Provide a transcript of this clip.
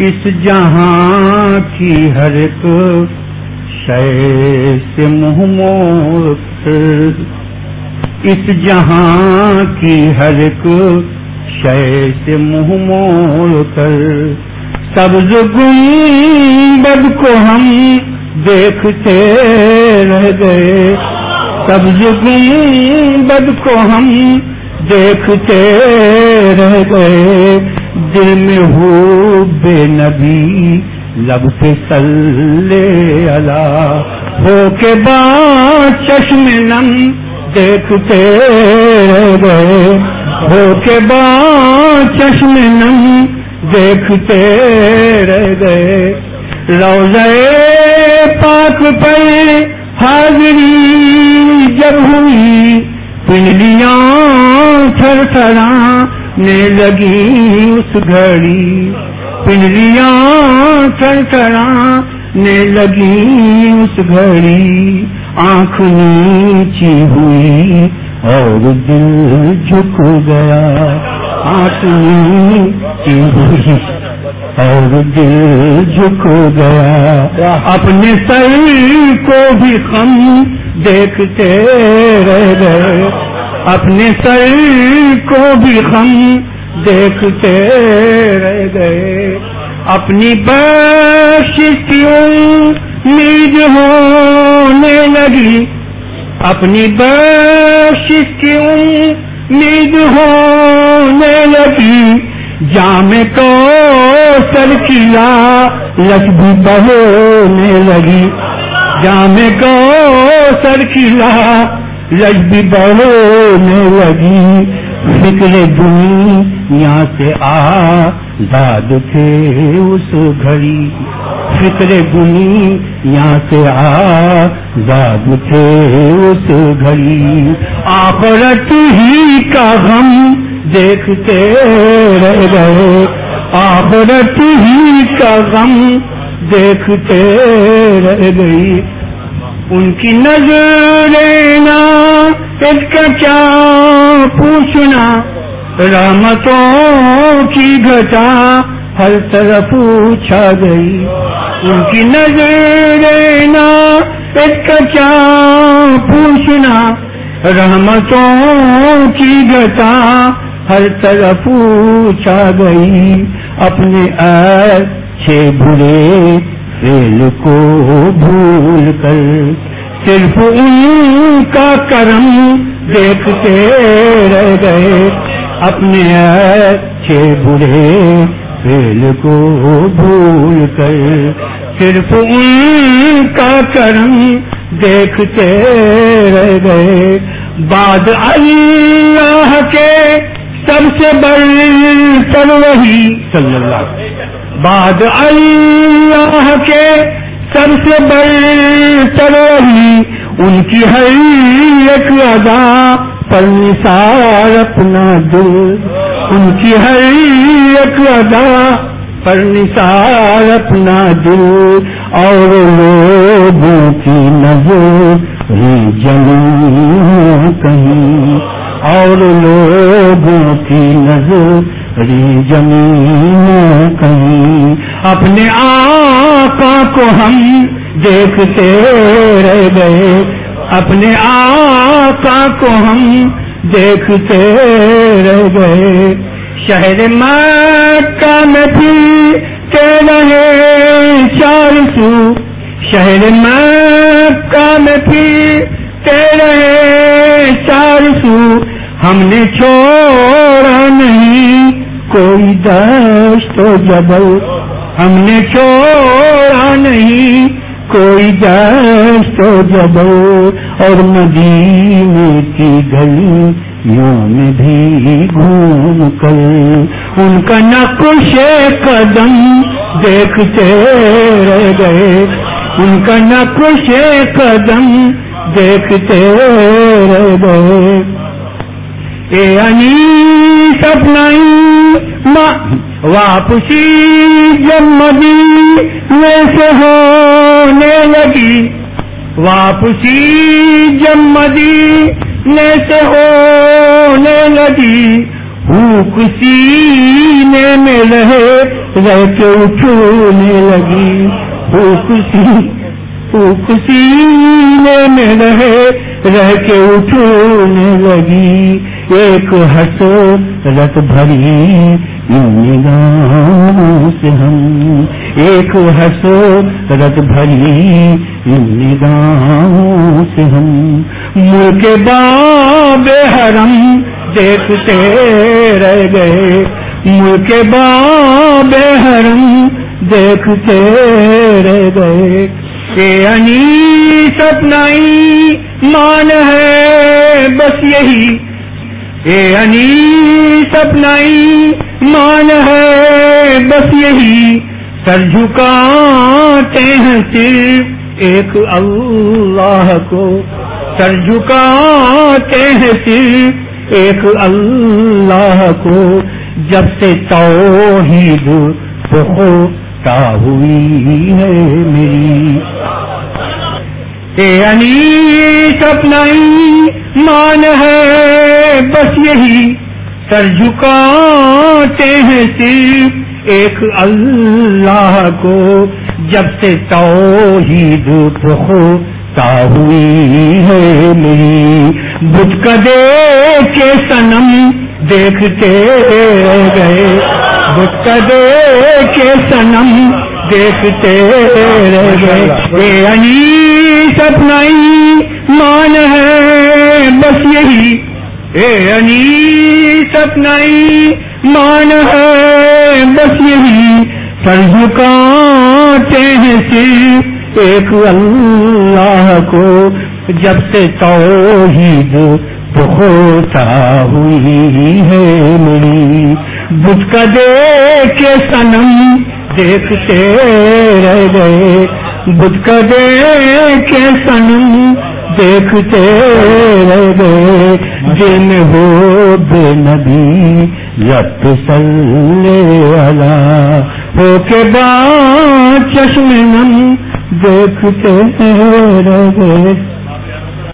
اس جہاں کی ہر ایک شے سے منہ موڑ اس جہاں کی ہر ایک شے سے منہ موڑ کر سبز گنبد کو ہم دیکھتے رہ گئے۔ سبز گنبد کو ہم دیکھتے رہ گئے۔ دل میں ہو بے نبی، لب پہ سلے اللہ۔ ہو کے بعد چشم نم دیکھتے گئے ہو کے بعد چشم نم دیکھتے رہ گئے روزے پاک پر حاضری جب ہوئی، پنڈلیاں تھر تھرانے لگی اس گھڑی۔ پنڈلیاں تھر تھرانے لگی اس گھڑی۔ آنکھ نیچی ہوئی اور دل جھک گیا۔ آنکھ نیچی ہوئی اور دل جھک گیا۔ اپنے سر کو بھی ہم دیکھتے رہ گئے۔ اپنے سر کو بھی ہم دیکھتے رہ گئے۔ اپنی بخش کی ہونے لگی؟ اپنی بخش کی ہونے لگی؟ جام کو سر کلا لچ بہونے لگی۔ جام کو سر کلا لچ بھی بہونے لگی فکر دنیا سے آ، داد تھے اس گھڑی۔ فکر دنیا سے آ، داد تھے اس گھڑی۔ آخرت ہی کا غم دیکھتے رہ گئے۔ آخرت ہی کا غم دیکھتے رہ گئی۔ ان کی نظر اس کا کیا پوچھنا؟ رحمتوں کی گھٹا ہر طرف چھا گئی۔ ان کی نظر نا اس کا کیا پوچھنا؟ رحمتوں کی گھٹا ہر طرف چھا گئی۔ اپنے اچھے برے فیل کو بھول کر صرف ان کا کرم دیکھتے رہ گئے۔ اپنے اچھے برے فیل کو بھول کر صرف ان کا کرم دیکھتے رہ گئے۔ بعد اللہ کے سب سے بڑی سر وہی صلی اللہ بعد اللہ کے سب سے بڑی سر وہی ان کی ہر ایک ادا پر نثار اپنا دل۔ ان کی ہر ایک ادا پر نثار اپنا دل۔ اور لوگوں کی نظر جمی کہیں۔ اور لوگوں کی نظر زمین کہیں۔ اپنے آقا کو ہم دیکھتے رہ گئے۔ اپنے آقا کو ہم دیکھتے رہ گئے۔ شہر مکہ میں بھی کے رہے چار سو۔ شہر مکہ میں بھی کے رہے چار سو۔ ہم نے چھوڑا نہیں، کوئی دشت و جبل۔ ہم نے چھوڑا نہیں، کوئی دشت و جبل اور مدینے کی گلیوں میں بھی گھوم کر۔ ان کا نقش قدم دیکھتے رہ گئے۔ ان کا نقش قدم دیکھتے رہ گئے۔ اے انی سپنائی واپسی جب مدینے سے ہونے لگی۔ واپسی جب مدینے سے ہونے لگی۔ بھوک سینے میں رہے، رہ کے اٹھنے لگی۔ پھوک سی پھوک سینے میں رہے، رہ کے اٹھنے لگی۔ ایک ہس رت بھری نگاہوں سے ہم۔ ایک ہس رت بھری نگاہوں سے ہم۔ ملک باب حرم دیکھتے رہ گئے۔ ملک باب حرم دیکھتے رہ گئے۔ انی سپنائی مان ہے، بس یہی اے انی سپنائی مان ہے، بس یہی سر جھکاتے ہیں صرف ایک اللہ کو۔ سر جھکاتے ہیں صرف ایک اللہ کو۔ جب سے توحید ہوتا ہوئی ہے میری۔ اے انی سپنائی مان ہے بس یہی سر جھکاتے ہیں صرف ایک اللہ کو جب سے توحید ہوتا ہوئی ہے میری۔ بت کدے کے سنم دیکھتے گئے بت کدے کے سنم دیکھتے رہ گئے اے انی مان ہے، بس یہی۔ اے انی سپنائی مان ہے، بس یہی۔ سر جھکاتے ہیں صرف ایک اللہ کو، جب سے توحید ہوتا ہوئی ہے میری بت کا دے کے سنم دیکھتے رہ گئے۔ بت کا دے کے سنم دیکھتے رہ گئے۔ جن ہو بے نبی یت سلے والا ہو کے بعد چشم نم دیکھتے رہ گئے۔